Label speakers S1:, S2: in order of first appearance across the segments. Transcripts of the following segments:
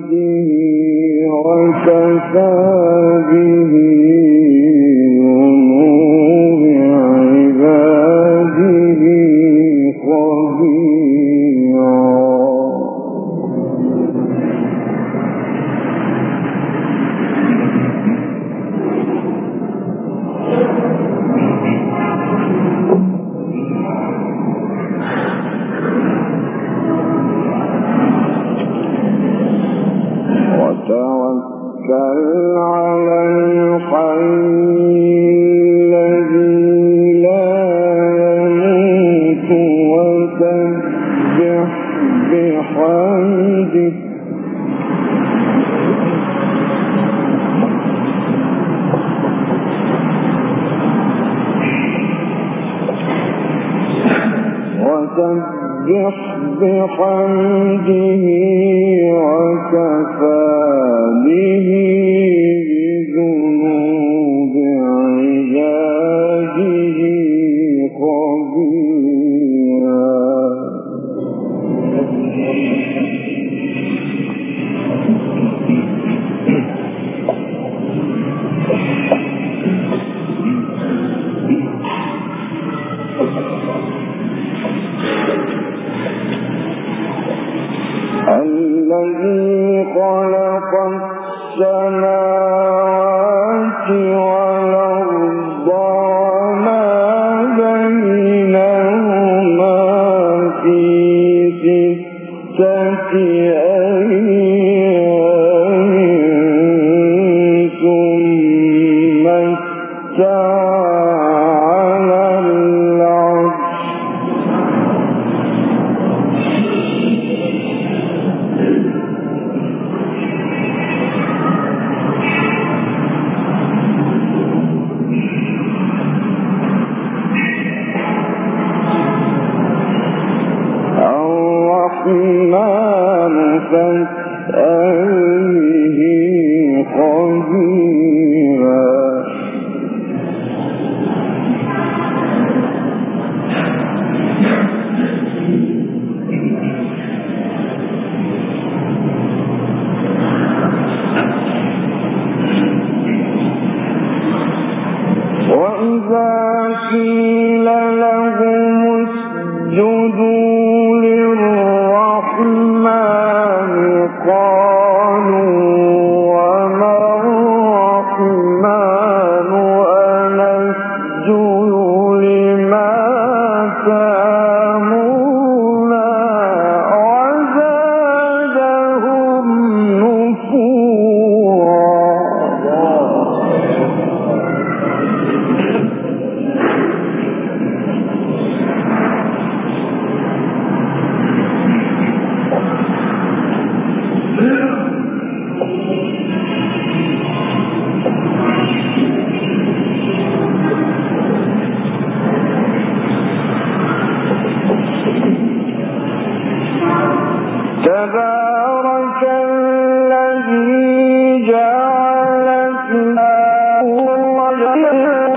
S1: بحمده وكفى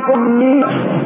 S1: conmigo.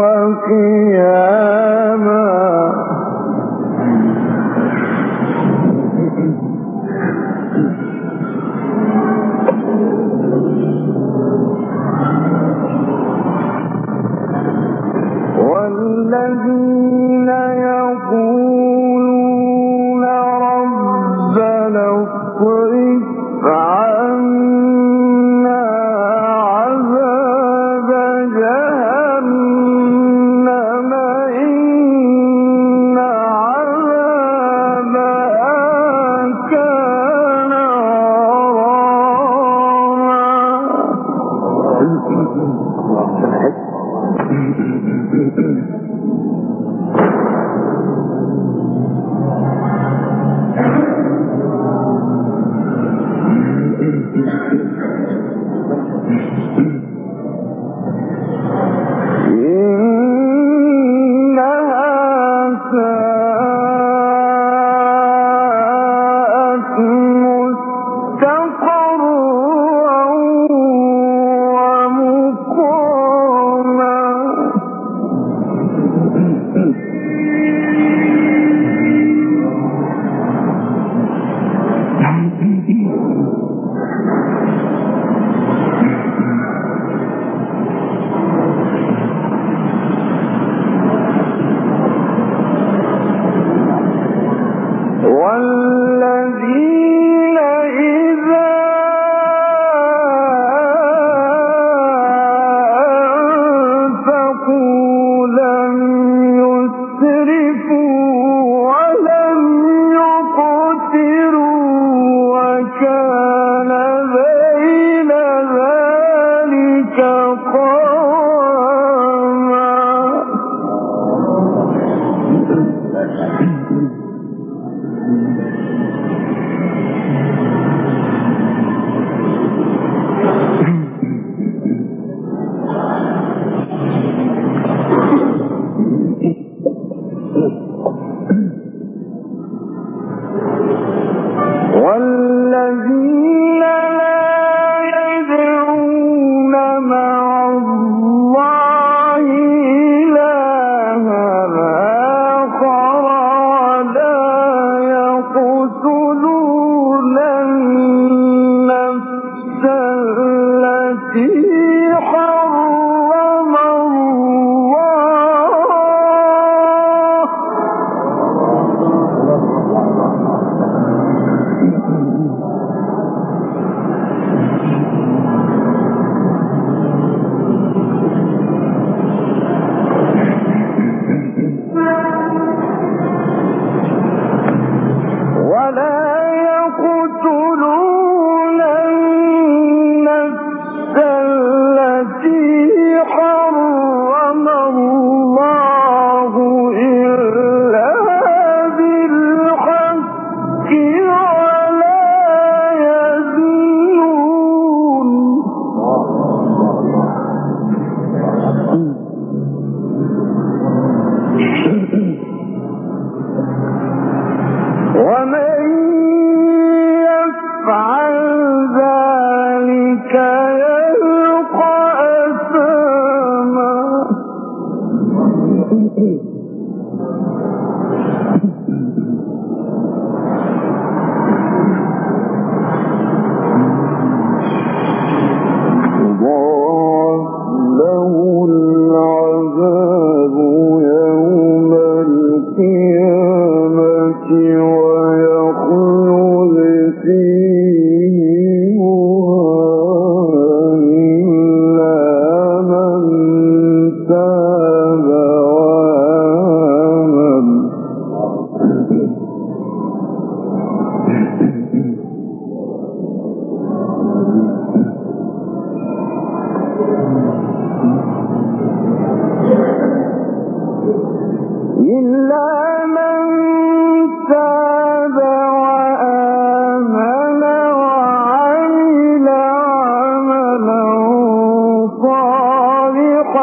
S1: وقيل على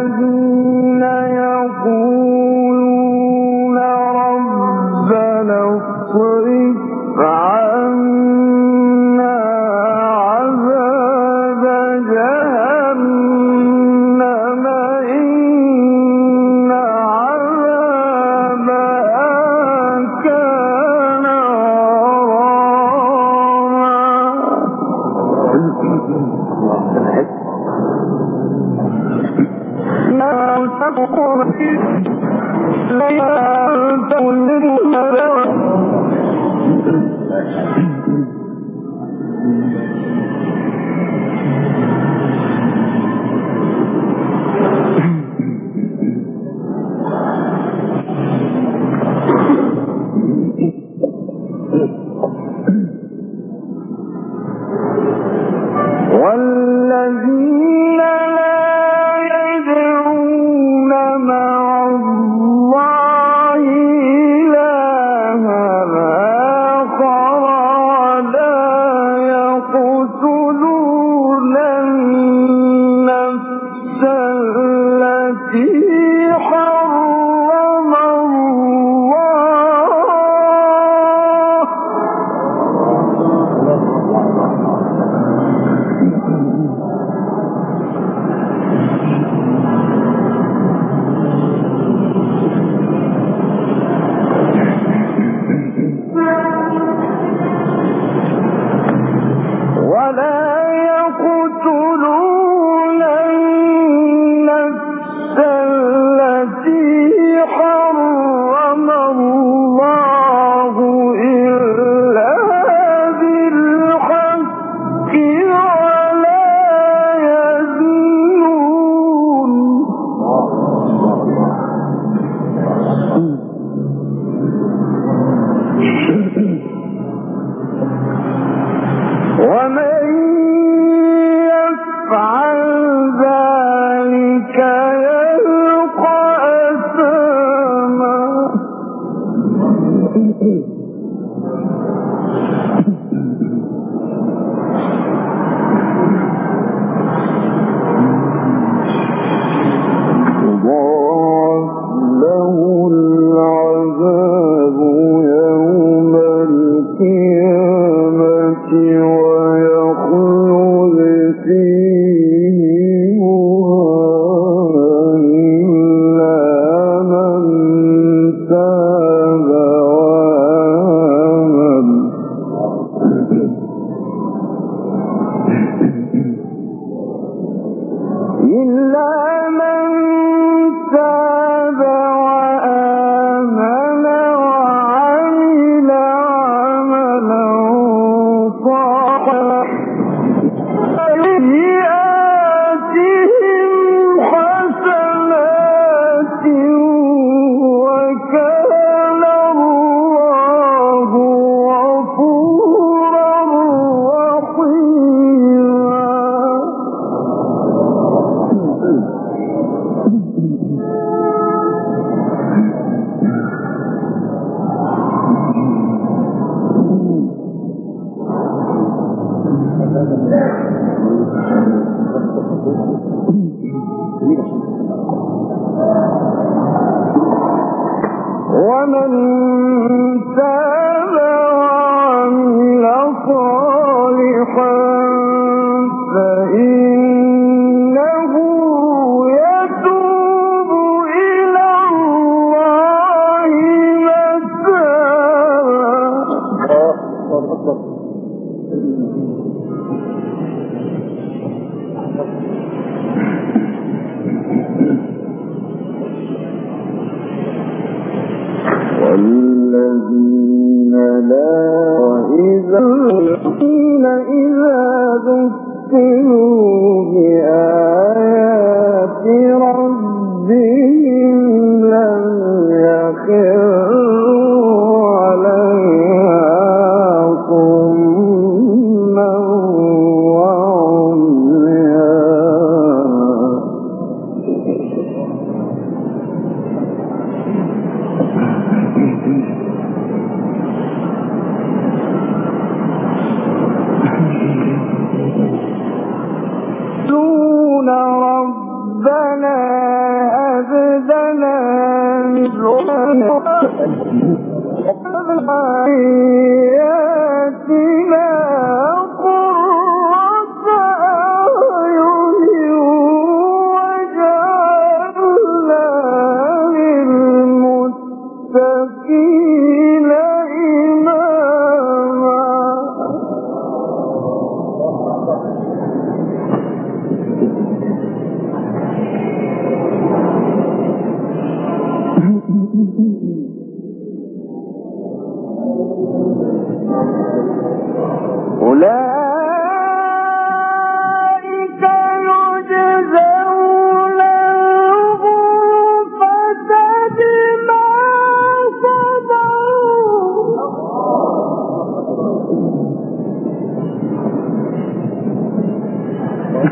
S1: والذين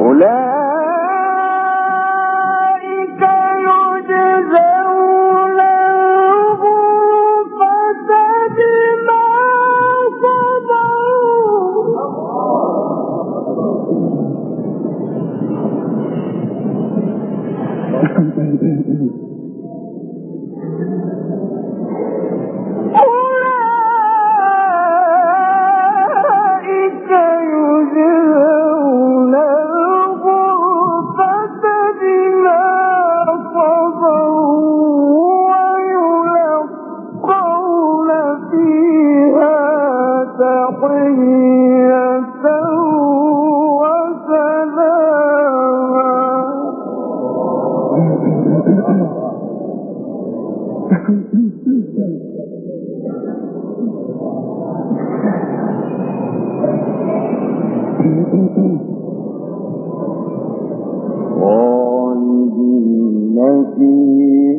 S1: أولئك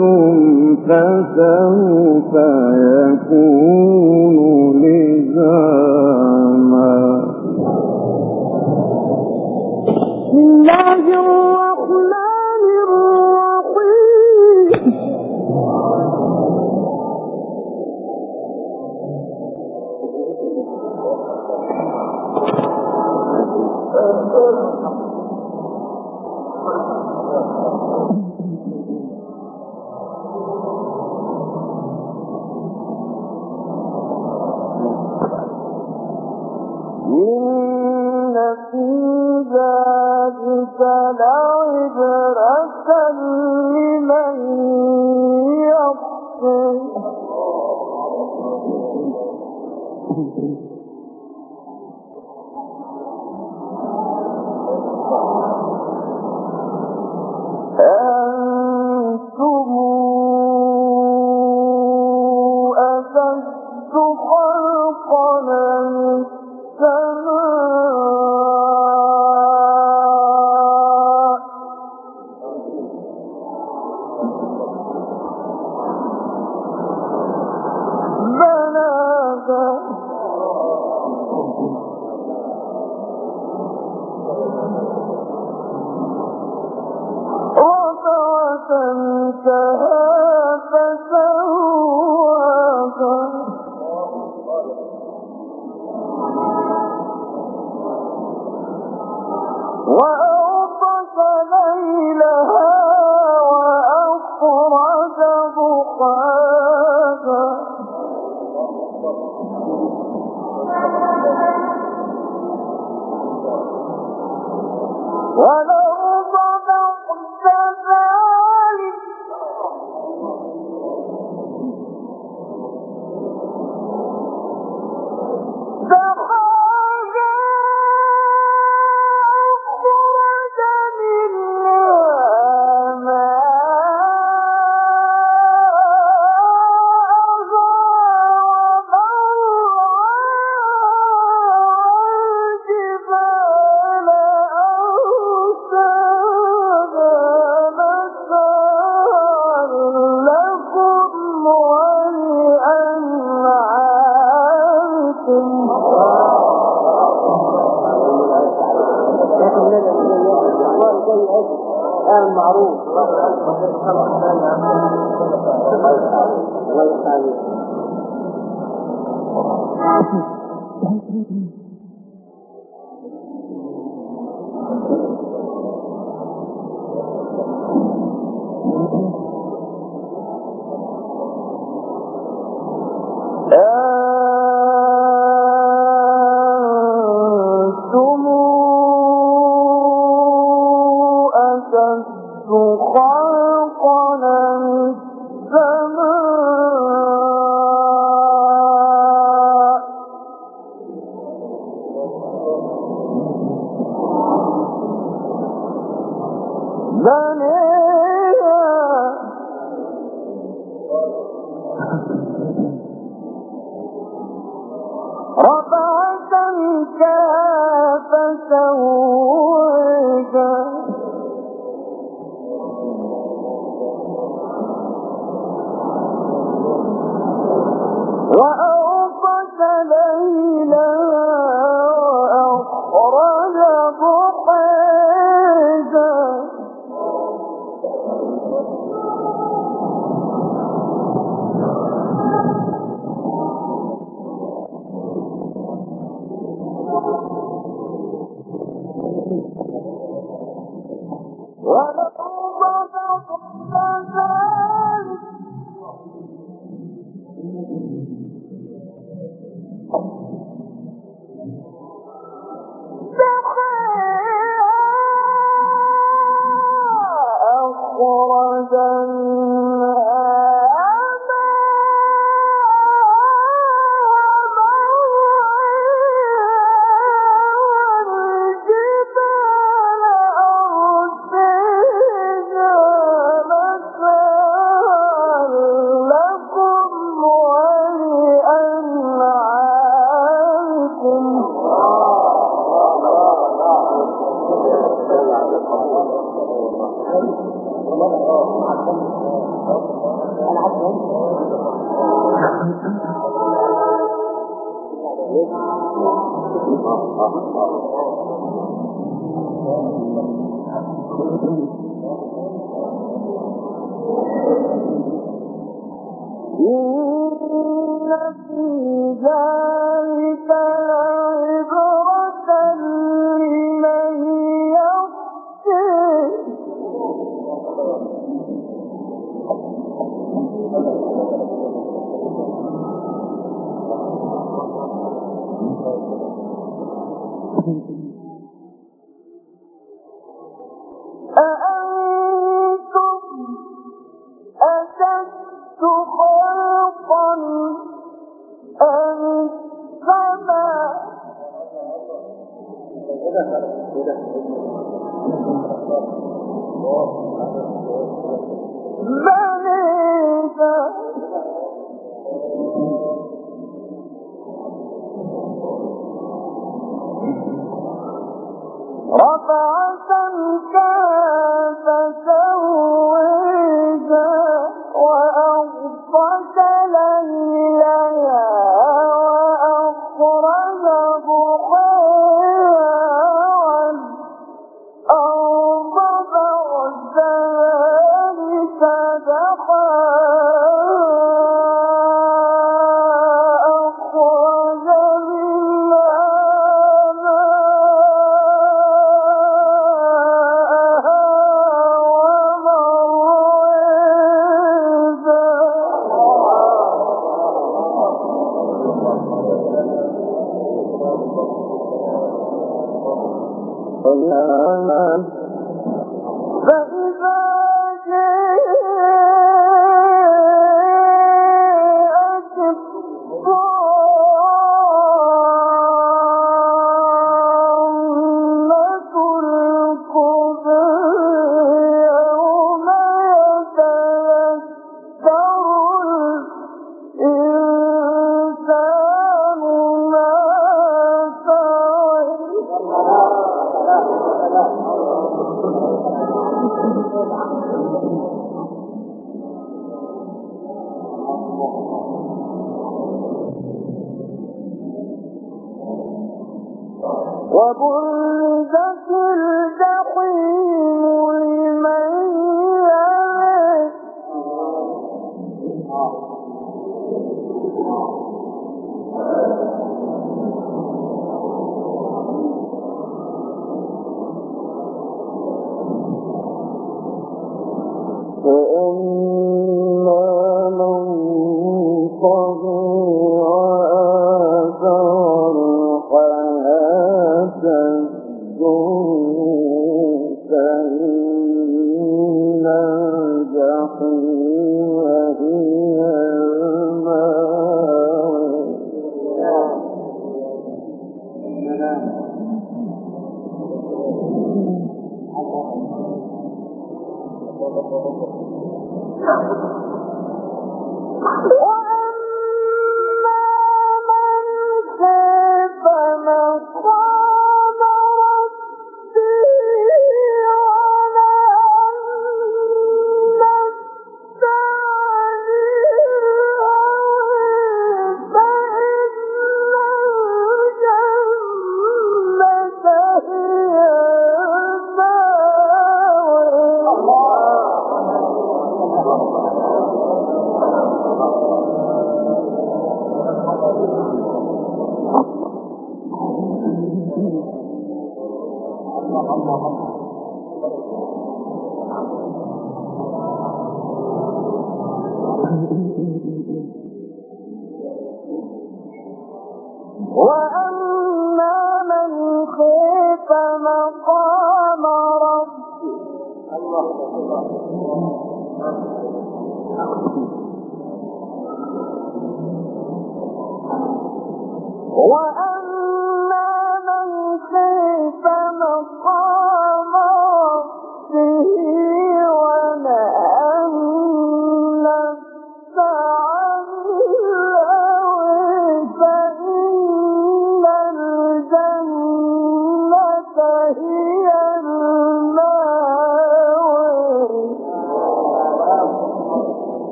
S1: كنتم فسوف يكون. Run